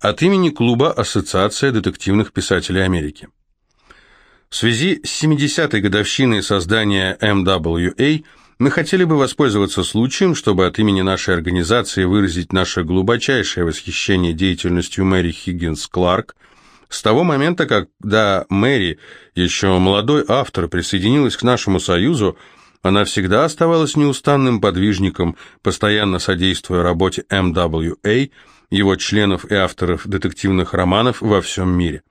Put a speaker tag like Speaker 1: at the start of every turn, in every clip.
Speaker 1: от имени клуба Ассоциация детективных писателей Америки. В связи с 70-й годовщиной создания MWA мы хотели бы воспользоваться случаем, чтобы от имени нашей организации выразить наше глубочайшее восхищение деятельностью Мэри Хиггинс Кларк с того момента, когда Мэри, еще молодой автор, присоединилась к нашему союзу, она всегда оставалась неустанным подвижником, постоянно содействуя работе MWA, его членов и авторов детективных романов во всем мире.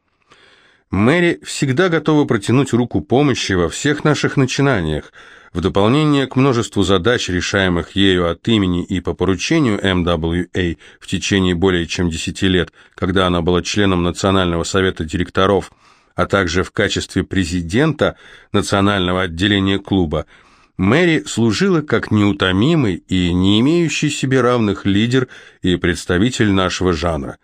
Speaker 1: Мэри всегда готова протянуть руку помощи во всех наших начинаниях, в дополнение к множеству задач, решаемых ею от имени и по поручению MWA в течение более чем 10 лет, когда она была членом Национального совета директоров, а также в качестве президента Национального отделения клуба, Мэри служила как неутомимый и не имеющий себе равных лидер и представитель нашего жанра.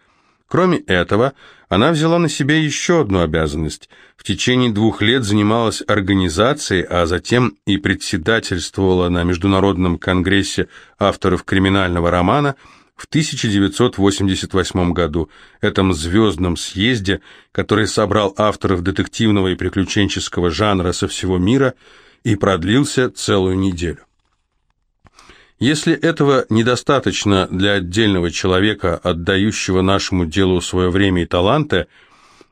Speaker 1: Кроме этого, она взяла на себя еще одну обязанность. В течение двух лет занималась организацией, а затем и председательствовала на Международном конгрессе авторов криминального романа в 1988 году, этом звездном съезде, который собрал авторов детективного и приключенческого жанра со всего мира и продлился целую неделю. Если этого недостаточно для отдельного человека, отдающего нашему делу свое время и таланты,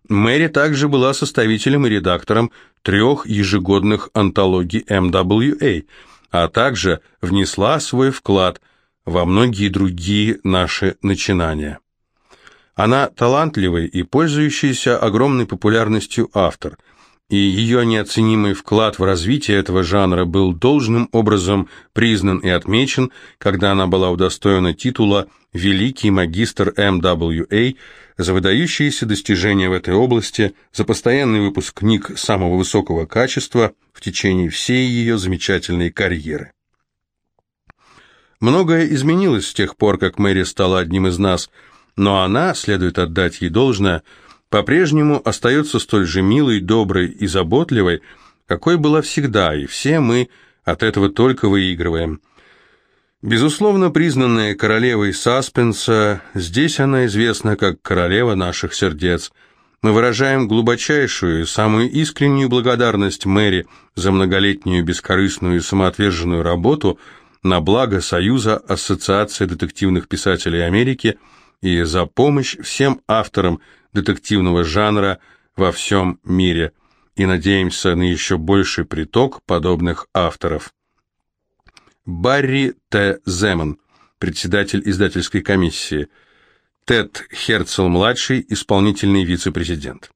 Speaker 1: Мэри также была составителем и редактором трех ежегодных антологий MWA, а также внесла свой вклад во многие другие наши начинания. Она талантливый и пользующийся огромной популярностью автор – и ее неоценимый вклад в развитие этого жанра был должным образом признан и отмечен, когда она была удостоена титула «Великий магистр МВА» за выдающиеся достижения в этой области, за постоянный выпуск книг самого высокого качества в течение всей ее замечательной карьеры. Многое изменилось с тех пор, как Мэри стала одним из нас, но она, следует отдать ей должное, по-прежнему остается столь же милой, доброй и заботливой, какой была всегда, и все мы от этого только выигрываем. Безусловно, признанная королевой саспенса, здесь она известна как королева наших сердец. Мы выражаем глубочайшую и самую искреннюю благодарность Мэри за многолетнюю бескорыстную и самоотверженную работу на благо Союза Ассоциации детективных писателей Америки и за помощь всем авторам, детективного жанра во всем мире и надеемся на еще больший приток подобных авторов. Барри Т. Земан, председатель издательской комиссии, Тед Херцел-младший, исполнительный вице-президент.